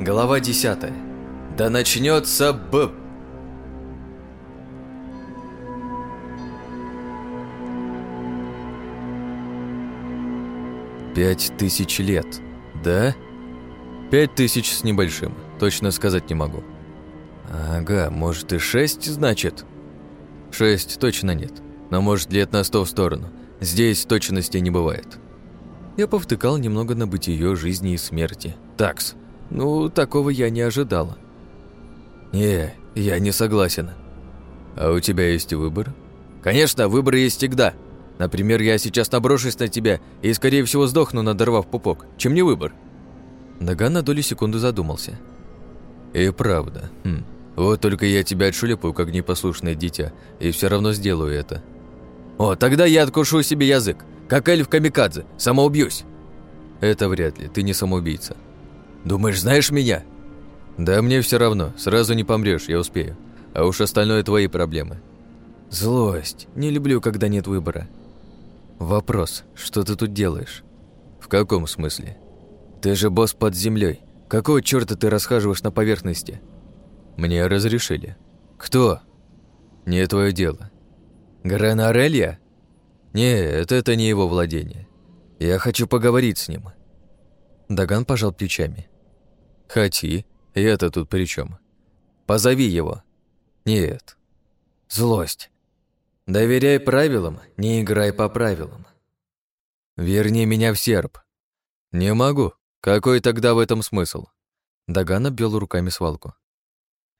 Глава 10. Да начнется б... Пять тысяч лет, да? Пять тысяч с небольшим, точно сказать не могу. Ага, может и шесть, значит? Шесть точно нет, но может лет на сто в сторону. Здесь точности не бывает. Я повтыкал немного на бытие жизни и смерти. Такс. Ну, такого я не ожидала. Не, я не согласен. А у тебя есть выбор? Конечно, выбор есть всегда. Например, я сейчас наброшусь на тебя и, скорее всего, сдохну, надорвав пупок. Чем не выбор? Наган на долю секунды задумался. И правда. Хм. Вот только я тебя отшулепаю, как непослушное дитя, и все равно сделаю это. О, тогда я откушу себе язык. Как эльф Камикадзе, самоубьюсь. Это вряд ли, ты не самоубийца. Думаешь, знаешь меня? Да мне все равно, сразу не помрешь, я успею. А уж остальное твои проблемы. Злость. Не люблю, когда нет выбора. Вопрос, что ты тут делаешь? В каком смысле? Ты же босс под землей. Какого черта ты расхаживаешь на поверхности? Мне разрешили. Кто? Не твое дело. Гранарелья? «Нет, это не его владение. Я хочу поговорить с ним». Даган пожал плечами. «Хоти, я-то тут при чем? Позови его». «Нет». «Злость. Доверяй правилам, не играй по правилам». «Верни меня в серп». «Не могу. Какой тогда в этом смысл?» Даган обвел руками свалку.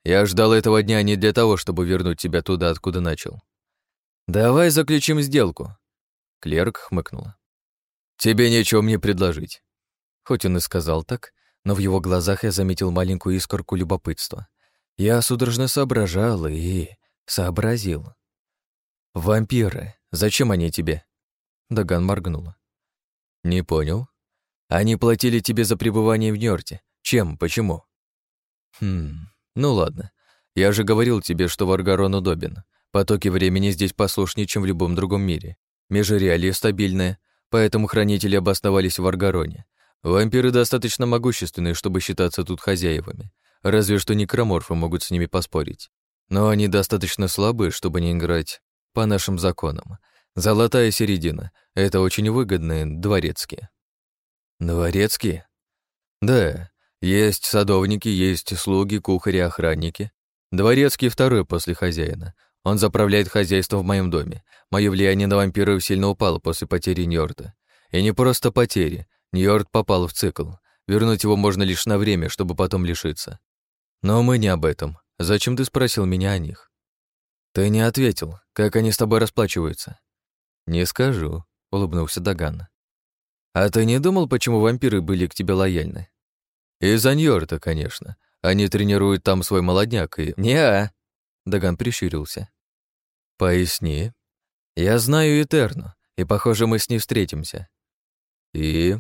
«Я ждал этого дня не для того, чтобы вернуть тебя туда, откуда начал. «Давай заключим сделку». Клерк хмыкнула. «Тебе нечего мне предложить». Хоть он и сказал так, но в его глазах я заметил маленькую искорку любопытства. Я судорожно соображал и... сообразил. «Вампиры. Зачем они тебе?» Даган моргнула. «Не понял. Они платили тебе за пребывание в Нёрте. Чем? Почему?» «Хм... Ну ладно. Я же говорил тебе, что Варгарон удобен. Потоки времени здесь послушнее, чем в любом другом мире. Межреалие стабильное, поэтому хранители обосновались в Аргароне. Вампиры достаточно могущественные, чтобы считаться тут хозяевами. Разве что некроморфы могут с ними поспорить. Но они достаточно слабы, чтобы не играть по нашим законам. Золотая середина — это очень выгодные дворецкие. Дворецкие? Да, есть садовники, есть слуги, кухари, охранники. Дворецкий второй после хозяина — он заправляет хозяйством в моем доме. Мое влияние на вампиров сильно упало после потери Ньорда. И не просто потери. Ньорд попал в цикл. Вернуть его можно лишь на время, чтобы потом лишиться. Но мы не об этом. Зачем ты спросил меня о них? Ты не ответил. Как они с тобой расплачиваются? Не скажу, улыбнулся Даган. А ты не думал, почему вампиры были к тебе лояльны? Из-за Ньорда, конечно. Они тренируют там свой молодняк и... Не-а, Даган прищурился. «Поясни. Я знаю Этерну, и, похоже, мы с ней встретимся». «И?»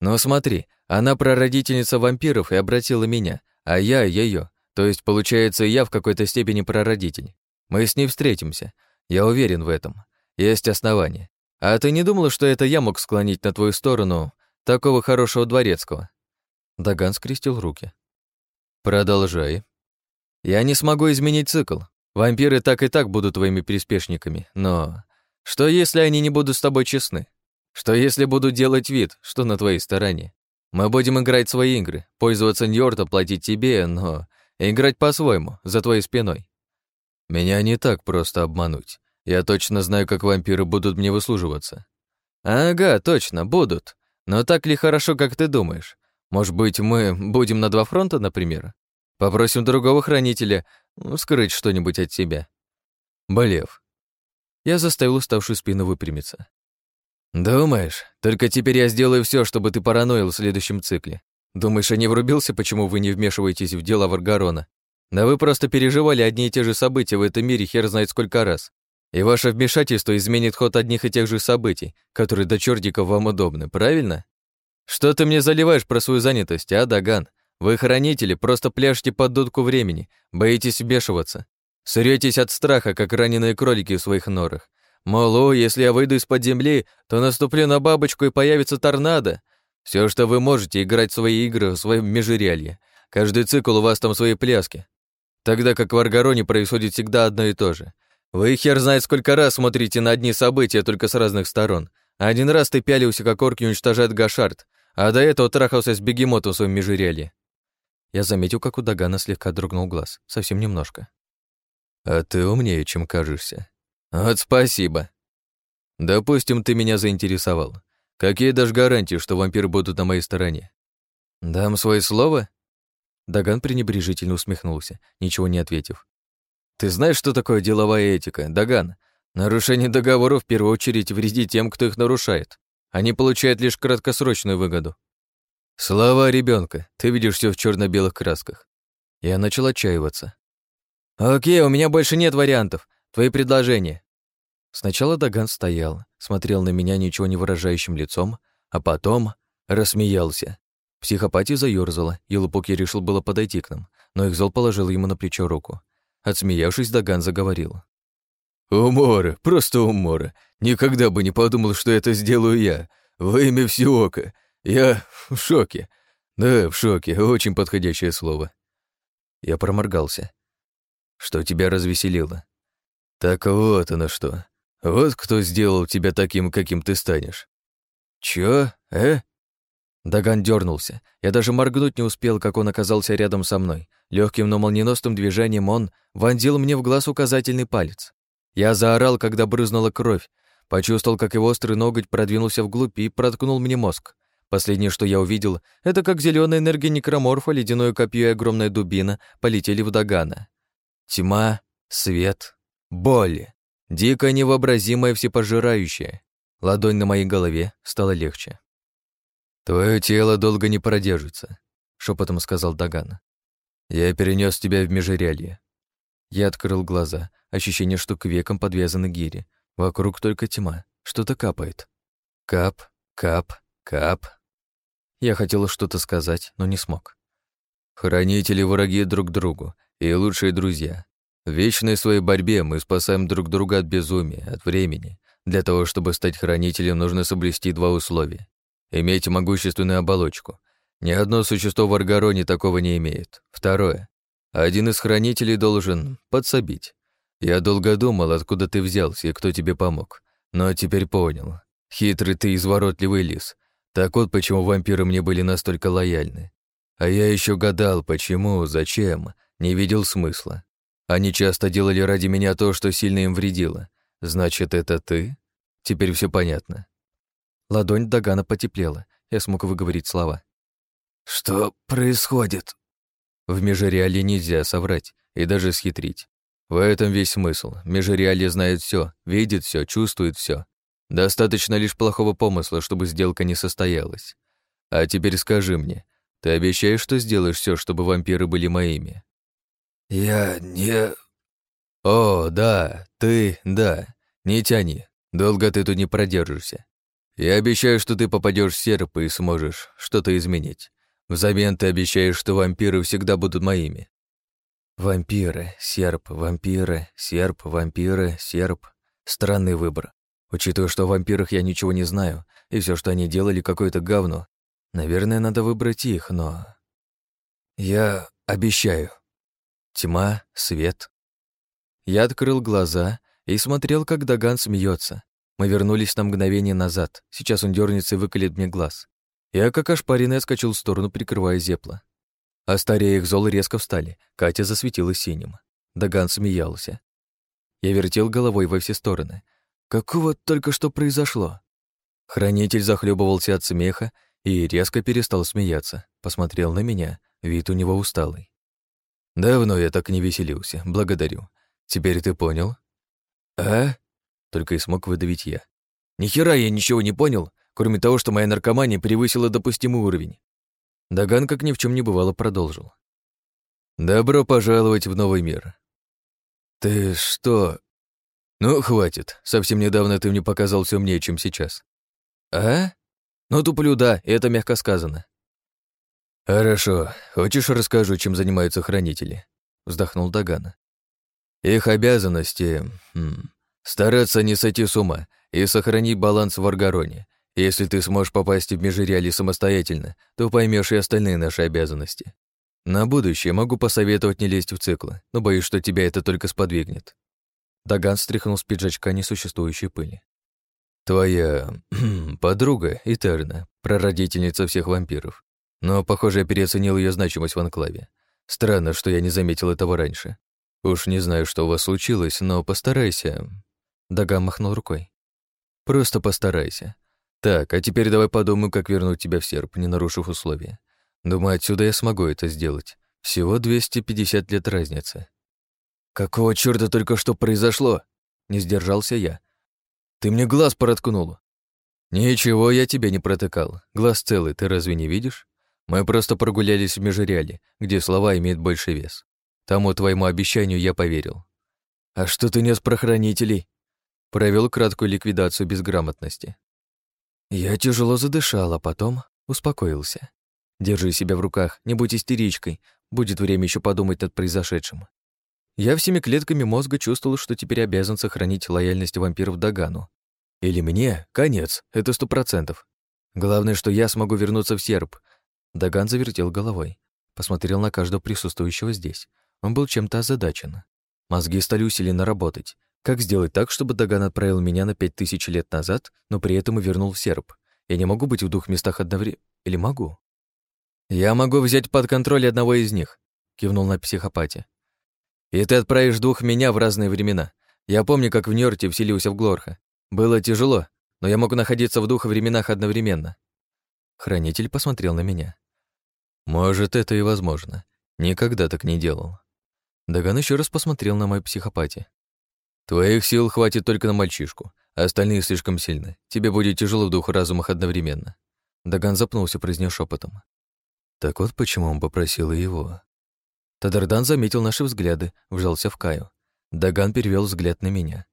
«Ну смотри, она прародительница вампиров и обратила меня, а я ее, то есть, получается, я в какой-то степени прародитель. Мы с ней встретимся, я уверен в этом. Есть основания. А ты не думала, что это я мог склонить на твою сторону такого хорошего дворецкого?» Даган скрестил руки. «Продолжай». «Я не смогу изменить цикл. Вампиры так и так будут твоими приспешниками, но... Что если они не будут с тобой честны? Что если будут делать вид, что на твоей стороне? Мы будем играть свои игры, пользоваться Ньорта, платить тебе, но... Играть по-своему, за твоей спиной. Меня не так просто обмануть. Я точно знаю, как вампиры будут мне выслуживаться. Ага, точно, будут. Но так ли хорошо, как ты думаешь? Может быть, мы будем на два фронта, например? Попросим другого хранителя скрыть что-нибудь от себя. Болев. Я заставил уставшую спину выпрямиться. «Думаешь, только теперь я сделаю все, чтобы ты параноил в следующем цикле. Думаешь, я не врубился, почему вы не вмешиваетесь в дела Варгарона? Да вы просто переживали одни и те же события в этом мире хер знает сколько раз. И ваше вмешательство изменит ход одних и тех же событий, которые до чертиков вам удобны, правильно? Что ты мне заливаешь про свою занятость, а, Даган? Вы, хранители, просто пляшете под дудку времени, боитесь вбешиваться. Сретесь от страха, как раненые кролики в своих норах. Мол, если я выйду из-под земли, то наступлю на бабочку и появится торнадо. Все, что вы можете, играть в свои игры в своем межрелье. Каждый цикл у вас там свои пляски. Тогда как в Аргароне происходит всегда одно и то же. Вы хер знает сколько раз смотрите на одни события только с разных сторон. Один раз ты пялился, как орки уничтожают Гашард, а до этого трахался с бегемотом в своем межерелье. Я заметил, как у Дагана слегка дрогнул глаз. Совсем немножко. А ты умнее, чем кажешься. Вот спасибо. Допустим, ты меня заинтересовал. Какие дашь гарантии, что вампиры будут на моей стороне? Дам свое слово? Даган пренебрежительно усмехнулся, ничего не ответив. Ты знаешь, что такое деловая этика, Даган? Нарушение договоров в первую очередь вредит тем, кто их нарушает. Они получают лишь краткосрочную выгоду. Слова ребенка, ты видишь все в черно белых красках. Я начал отчаиваться. Окей, у меня больше нет вариантов. Твои предложения. Сначала Даган стоял, смотрел на меня ничего не выражающим лицом, а потом рассмеялся. Психопатия заёрзала, и Лупук я решил было подойти к нам, но их зол положил ему на плечо руку. Отсмеявшись, Даган заговорил. «Умора, просто умора. Никогда бы не подумал, что это сделаю я. Во имя Всеока. Я в шоке. Да, в шоке. Очень подходящее слово». Я проморгался. «Что тебя развеселило?» «Так вот оно что. Вот кто сделал тебя таким, каким ты станешь». «Чё? Э?» Даган дернулся. Я даже моргнуть не успел, как он оказался рядом со мной. Легким, но молниеносным движением он вонзил мне в глаз указательный палец. Я заорал, когда брызнула кровь. Почувствовал, как его острый ноготь продвинулся вглубь и проткнул мне мозг. Последнее, что я увидел, это как зеленая энергия некроморфа, ледяное копье и огромная дубина полетели в Дагана. Тьма, свет, боль. Дикая, невообразимая, всепожирающая. Ладонь на моей голове стала легче. «Твое тело долго не продержится», — шепотом сказал Даган. «Я перенес тебя в межерелье». Я открыл глаза, ощущение, что к векам подвязаны гири. Вокруг только тьма, что-то капает. Кап, кап, кап. Я хотел что-то сказать, но не смог. Хранители враги друг другу и лучшие друзья. В вечной своей борьбе мы спасаем друг друга от безумия, от времени. Для того, чтобы стать хранителем, нужно соблюсти два условия. Иметь могущественную оболочку. Ни одно существо в Аргароне такого не имеет. Второе. Один из хранителей должен подсобить. Я долго думал, откуда ты взялся и кто тебе помог. Но теперь понял. Хитрый ты изворотливый лис. Так вот, почему вампиры мне были настолько лояльны. А я еще гадал, почему, зачем, не видел смысла. Они часто делали ради меня то, что сильно им вредило. Значит, это ты? Теперь все понятно. Ладонь Дагана потеплела. Я смог выговорить слова. «Что происходит?» В межреале нельзя соврать и даже схитрить. В этом весь смысл. Межреале знает все, видит все, чувствует все. Достаточно лишь плохого помысла, чтобы сделка не состоялась. А теперь скажи мне, ты обещаешь, что сделаешь все, чтобы вампиры были моими? Я не... О, да, ты, да. Не тяни. Долго ты тут не продержишься. Я обещаю, что ты попадешь в серп и сможешь что-то изменить. Взамен ты обещаешь, что вампиры всегда будут моими. Вампиры, серп, вампиры, серп, вампиры, серп. Странный выбор. Учитывая, что о вампирах я ничего не знаю, и все, что они делали, какое-то говно, наверное, надо выбрать их, но... Я обещаю. Тьма, свет. Я открыл глаза и смотрел, как Даган смеется. Мы вернулись на мгновение назад. Сейчас он дернется и выколет мне глаз. Я, как ошпаренный, отскочил в сторону, прикрывая зепла. А старее их зол резко встали. Катя засветилась синим. Даган смеялся. Я вертел головой во все стороны. Какого только что произошло? Хранитель захлебывался от смеха и резко перестал смеяться. Посмотрел на меня, вид у него усталый. «Давно я так не веселился, благодарю. Теперь ты понял?» «А?» — только и смог выдавить я. «Ни хера я ничего не понял кроме того, что моя наркомания превысила допустимый уровень. Даган, как ни в чем не бывало, продолжил. «Добро пожаловать в новый мир». «Ты что?» «Ну, хватит. Совсем недавно ты мне показался умнее, чем сейчас». «А? Ну, туплю, да, это мягко сказано». «Хорошо. Хочешь, расскажу, чем занимаются хранители?» Вздохнул Даган. «Их обязанности... Хм, стараться не сойти с ума и сохранить баланс в Аргароне, если ты сможешь попасть в Межирялье самостоятельно, то поймешь и остальные наши обязанности. На будущее могу посоветовать не лезть в циклы, но боюсь, что тебя это только сподвигнет. Даган стряхнул с пиджачка несуществующей пыли. Твоя подруга Итерна, прародительница всех вампиров. Но, похоже, я переоценил ее значимость в анклаве. Странно, что я не заметил этого раньше. Уж не знаю, что у вас случилось, но постарайся. Даган махнул рукой. Просто постарайся. Так, а теперь давай подумаю, как вернуть тебя в серп, не нарушив условия. Думаю, отсюда я смогу это сделать. Всего 250 лет разницы. Какого чёрта только что произошло? Не сдержался я. Ты мне глаз проткнула. Ничего я тебе не протыкал. Глаз целый, ты разве не видишь? Мы просто прогулялись в Межреале, где слова имеют больше вес. Тому твоему обещанию я поверил. А что ты нес про хранителей? Провел краткую ликвидацию безграмотности. Я тяжело задышал, а потом успокоился. Держи себя в руках, не будь истеричкой, будет время еще подумать над произошедшим. Я всеми клетками мозга чувствовал, что теперь обязан сохранить лояльность вампиров Дагану. Или мне конец, это сто процентов. Главное, что я смогу вернуться в серп. Даган завертел головой, посмотрел на каждого присутствующего здесь. Он был чем-то озадачен. Мозги стали усиленно работать. Как сделать так, чтобы Даган отправил меня на пять тысяч лет назад, но при этом и вернул в серп? Я не могу быть в двух местах одновременно. Или могу? «Я могу взять под контроль одного из них», — кивнул на психопате. «И ты отправишь двух меня в разные времена. Я помню, как в Нёрте вселился в Глорха. Было тяжело, но я могу находиться в двух временах одновременно». Хранитель посмотрел на меня. «Может, это и возможно. Никогда так не делал». Даган еще раз посмотрел на мою психопате. «Твоих сил хватит только на мальчишку, а остальные слишком сильны. Тебе будет тяжело в двух разумах одновременно». Даган запнулся, произнес шепотом. Так вот почему он попросил его. Тадардан заметил наши взгляды, вжался в Каю. Даган перевел взгляд на меня.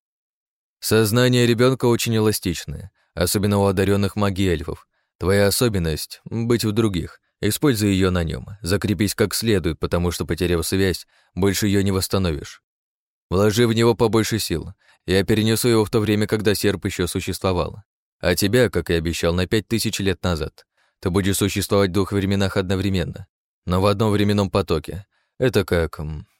Сознание ребенка очень эластичное, особенно у одаренных магии эльфов. Твоя особенность — быть в других. Используй ее на нем, закрепись как следует, потому что, потеряв связь, больше ее не восстановишь. Вложи в него побольше сил. Я перенесу его в то время, когда серп еще существовал. А тебя, как и обещал, на пять тысяч лет назад. Ты будешь существовать в двух временах одновременно, но в одном временном потоке. Это как...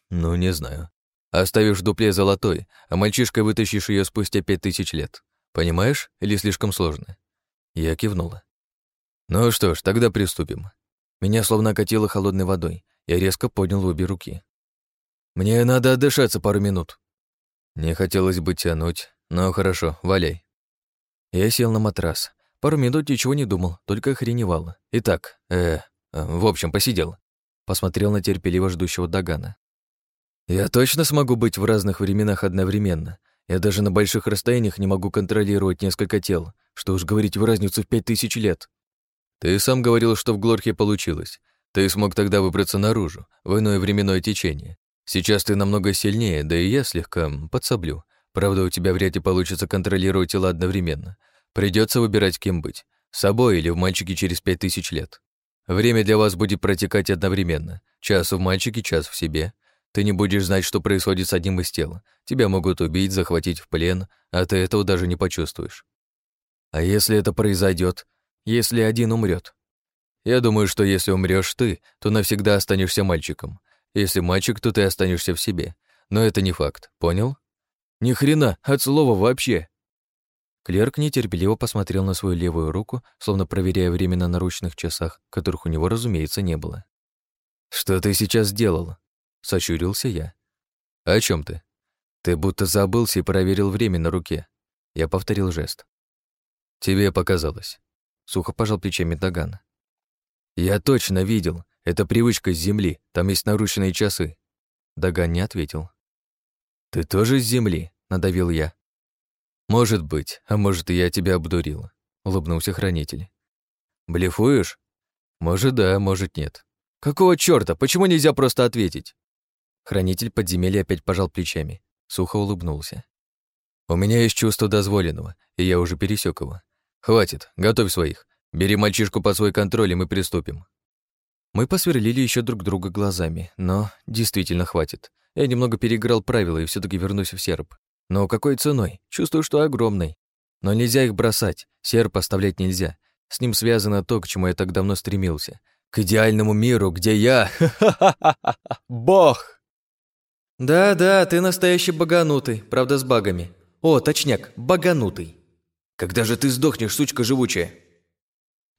ну, не знаю. Оставишь в дупле золотой, а мальчишкой вытащишь ее спустя пять тысяч лет. Понимаешь? Или слишком сложно?» Я кивнула. «Ну что ж, тогда приступим». Меня словно окатило холодной водой. Я резко поднял обе руки. «Мне надо отдышаться пару минут». Не хотелось бы тянуть, но хорошо, валяй. Я сел на матрас, Пару минут ничего не думал, только охреневал. Итак, э, в общем, посидел. Посмотрел на терпеливо ждущего Дагана. Я точно смогу быть в разных временах одновременно. Я даже на больших расстояниях не могу контролировать несколько тел, что уж говорить в разницу в пять тысяч лет. Ты сам говорил, что в Глорхе получилось. Ты смог тогда выбраться наружу, в иное временное течение. Сейчас ты намного сильнее, да и я слегка подсоблю. Правда, у тебя вряд ли получится контролировать тела одновременно. Придется выбирать, кем быть. Собой или в мальчике через пять тысяч лет. Время для вас будет протекать одновременно. Час в мальчике, час в себе. Ты не будешь знать, что происходит с одним из тел. Тебя могут убить, захватить в плен, а ты этого даже не почувствуешь. А если это произойдет, если один умрет? Я думаю, что если умрешь ты, то навсегда останешься мальчиком. Если мальчик, то ты останешься в себе. Но это не факт, понял? Ни хрена, от слова вообще. Клерк нетерпеливо посмотрел на свою левую руку, словно проверяя время на наручных часах, которых у него, разумеется, не было. «Что ты сейчас сделал?» — сочурился я. «О чем ты?» «Ты будто забылся и проверил время на руке». Я повторил жест. «Тебе показалось». Сухо пожал плечами Даган. «Я точно видел. Это привычка с земли. Там есть наручные часы». Даган не ответил. «Ты тоже с земли?» — надавил я. «Может быть, а может, и я тебя обдурил», — улыбнулся хранитель. «Блефуешь?» «Может, да, может, нет». «Какого чёрта? Почему нельзя просто ответить?» Хранитель подземелья опять пожал плечами, сухо улыбнулся. «У меня есть чувство дозволенного, и я уже пересек его. Хватит, готовь своих. Бери мальчишку под свой контроль, и мы приступим». Мы посверлили еще друг друга глазами, но действительно хватит. Я немного переиграл правила и все таки вернусь в серп. Но какой ценой? Чувствую, что огромной. Но нельзя их бросать, серп оставлять нельзя. С ним связано то, к чему я так давно стремился. К идеальному миру, где я... Бог! Да-да, ты настоящий баганутый, правда с багами. О, точняк, баганутый. Когда же ты сдохнешь, сучка живучая?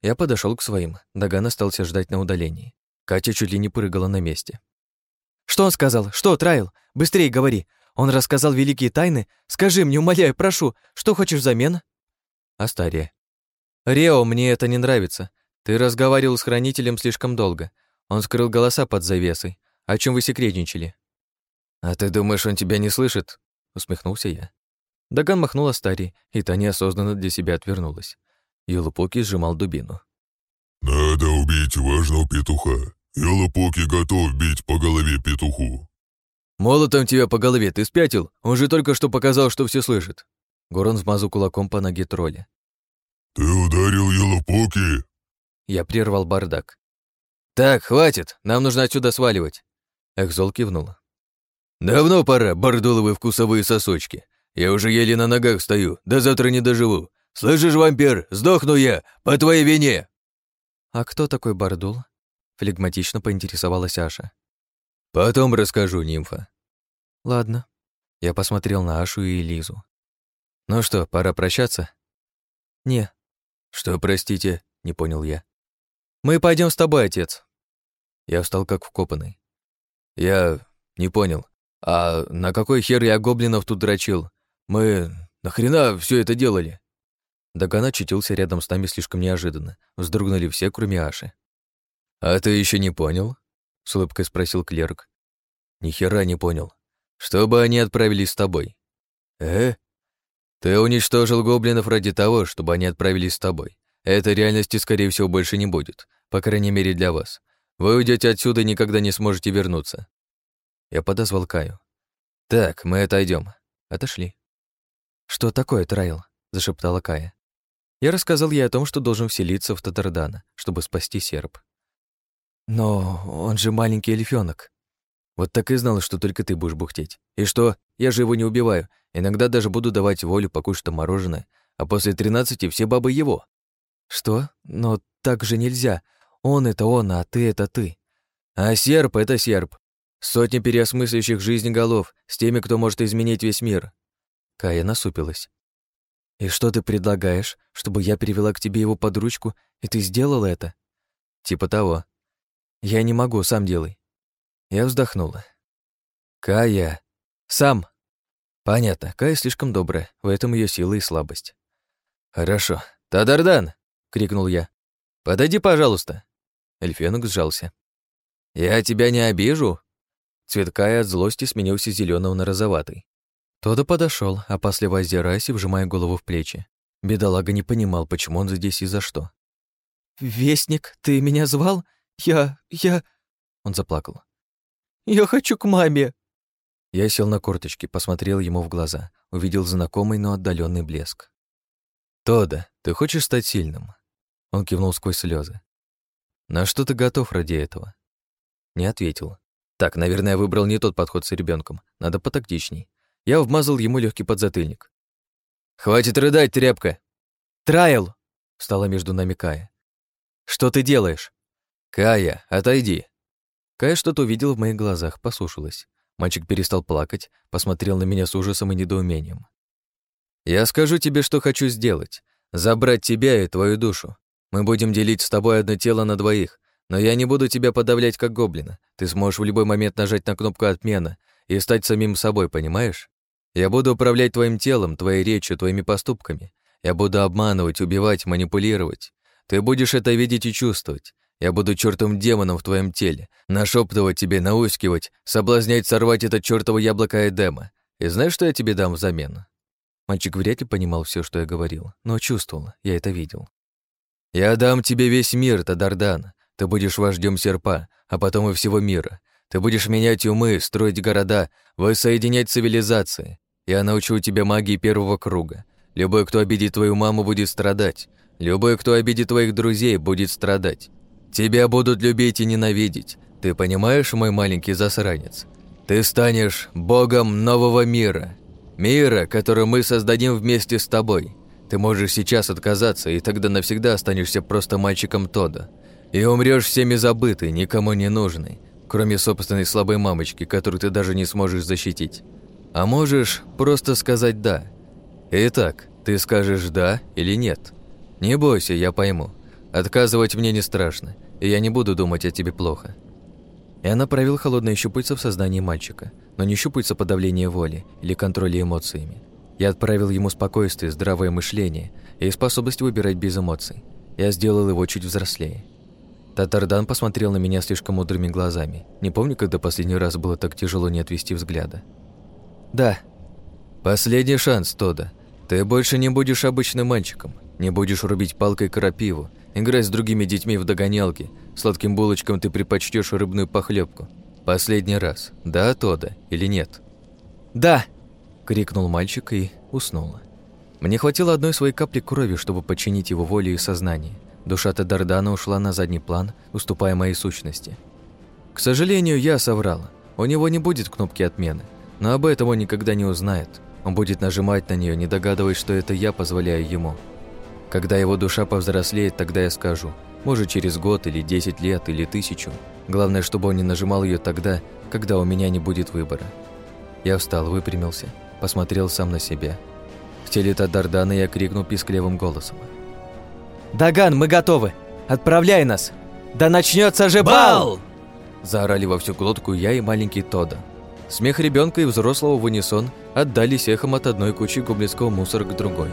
Я подошел к своим. Даган остался ждать на удалении. Катя чуть ли не прыгала на месте. «Что он сказал? Что, Трайл? Быстрее говори. Он рассказал великие тайны? Скажи мне, умоляю, прошу, что хочешь взамен?» Астария. «Рео, мне это не нравится. Ты разговаривал с хранителем слишком долго. Он скрыл голоса под завесой. О чем вы секретничали?» «А ты думаешь, он тебя не слышит?» Усмехнулся я. Даган махнул Астарии, и та неосознанно для себя отвернулась. Юлупоки сжимал дубину. «Надо убить важного петуха. Юлупоки готов бить по голове петуху». «Молотом тебя по голове, ты спятил? Он же только что показал, что все слышит». Горон вмазал кулаком по ноге тролля. «Ты ударил Юлупоки?» Я прервал бардак. «Так, хватит, нам нужно отсюда сваливать». Экзол кивнул. «Давно пора, бордуловые вкусовые сосочки. Я уже еле на ногах стою, до завтра не доживу. Слышишь, вампир, сдохну я, по твоей вине!» «А кто такой Бардул?» — флегматично поинтересовалась Аша. «Потом расскажу, нимфа». «Ладно». Я посмотрел на Ашу и Лизу. «Ну что, пора прощаться?» «Не». «Что, простите?» — не понял я. «Мы пойдем с тобой, отец». Я встал как вкопанный. «Я не понял. А на какой хер я гоблинов тут дрочил? Мы нахрена все это делали?» Даган очутился рядом с нами слишком неожиданно. Вздрогнули все, кроме Аши. «А ты еще не понял?» — с улыбкой спросил клерк. «Ни хера не понял. Чтобы они отправились с тобой». «Э? Ты уничтожил гоблинов ради того, чтобы они отправились с тобой. Этой реальности, скорее всего, больше не будет. По крайней мере, для вас. Вы уйдете отсюда и никогда не сможете вернуться». Я подозвал Каю. «Так, мы отойдем. Отошли. «Что такое, Трайл?» — зашептала Кая. Я рассказал ей о том, что должен вселиться в Татардана, чтобы спасти серп. «Но он же маленький эльфёнок». «Вот так и знал, что только ты будешь бухтеть. И что? Я же его не убиваю. Иногда даже буду давать волю покушать мороженое, а после тринадцати все бабы его». «Что? Но так же нельзя. Он — это он, а ты — это ты». «А серп — это серп. Сотни переосмысляющих жизнь голов с теми, кто может изменить весь мир». Кая насупилась. «И что ты предлагаешь, чтобы я перевела к тебе его под ручку, и ты сделал это?» «Типа того. Я не могу, сам делай». Я вздохнула. «Кая. Сам». «Понятно, Кая слишком добрая, в этом ее сила и слабость». «Хорошо. Тадардан!» — крикнул я. «Подойди, пожалуйста». Эльфенок сжался. «Я тебя не обижу?» Цвет Кая от злости сменился зеленого на розоватый. Тодо подошел, опасливо озираясь и вжимая голову в плечи. Бедолага не понимал, почему он здесь и за что. «Вестник, ты меня звал? Я... я...» Он заплакал. «Я хочу к маме!» Я сел на корточки, посмотрел ему в глаза, увидел знакомый, но отдаленный блеск. «Тода, ты хочешь стать сильным?» Он кивнул сквозь слезы. «На что ты готов ради этого?» Не ответил. Так, наверное, выбрал не тот подход с ребенком. Надо потактичней. Я вмазал ему легкий подзатыльник. «Хватит рыдать, тряпка!» «Трайл!» — встала между нами Кая. «Что ты делаешь?» «Кая, отойди!» Кая что-то увидела в моих глазах, послушалась. Мальчик перестал плакать, посмотрел на меня с ужасом и недоумением. «Я скажу тебе, что хочу сделать. Забрать тебя и твою душу. Мы будем делить с тобой одно тело на двоих, но я не буду тебя подавлять как гоблина. Ты сможешь в любой момент нажать на кнопку «Отмена» и стать самим собой, понимаешь? Я буду управлять твоим телом, твоей речью, твоими поступками. Я буду обманывать, убивать, манипулировать. Ты будешь это видеть и чувствовать. Я буду чертовым демоном в твоем теле, нашептывать тебе, наускивать, соблазнять сорвать это чертово яблоко Эдема. И знаешь, что я тебе дам взамен?» Мальчик вряд ли понимал все, что я говорил, но чувствовал, я это видел. «Я дам тебе весь мир, Тадардан. Ты будешь вождем серпа, а потом и всего мира. Ты будешь менять умы, строить города, воссоединять цивилизации. Я научу тебя магии первого круга. Любой, кто обидит твою маму, будет страдать. Любой, кто обидит твоих друзей, будет страдать. Тебя будут любить и ненавидеть. Ты понимаешь, мой маленький засранец? Ты станешь богом нового мира. Мира, который мы создадим вместе с тобой. Ты можешь сейчас отказаться, и тогда навсегда останешься просто мальчиком Тода. И умрешь всеми забытый, никому не нужный, кроме собственной слабой мамочки, которую ты даже не сможешь защитить. А можешь просто сказать «да». Итак, ты скажешь «да» или «нет». Не бойся, я пойму. Отказывать мне не страшно, и я не буду думать о тебе плохо. Я направил холодное щупальце в сознание мальчика, но не щупальце подавления воли или контроля эмоциями. Я отправил ему спокойствие, здравое мышление и способность выбирать без эмоций. Я сделал его чуть взрослее. Татардан посмотрел на меня слишком мудрыми глазами. Не помню, когда последний раз было так тяжело не отвести взгляда. «Да». «Последний шанс, Тода. Ты больше не будешь обычным мальчиком. Не будешь рубить палкой крапиву, играть с другими детьми в догонялки. Сладким булочкам ты предпочтешь рыбную похлебку. Последний раз. Да, Тода, или нет?» «Да!» – крикнул мальчик и уснул. Мне хватило одной своей капли крови, чтобы подчинить его воле и сознание. Душа Тадардана ушла на задний план, уступая моей сущности. К сожалению, я соврал. У него не будет кнопки отмены, но об этом он никогда не узнает. Он будет нажимать на нее, не догадываясь, что это я позволяю ему. Когда его душа повзрослеет, тогда я скажу. Может, через год или 10 лет или тысячу. Главное, чтобы он не нажимал ее тогда, когда у меня не будет выбора. Я встал, выпрямился, посмотрел сам на себя. В теле Тадардана я крикнул писклевым голосом. «Даган, мы готовы! Отправляй нас! Да начнется же бал!» Заорали во всю глотку я и маленький Тода. Смех ребенка и взрослого в унисон отдались эхом от одной кучи гоблинского мусора к другой.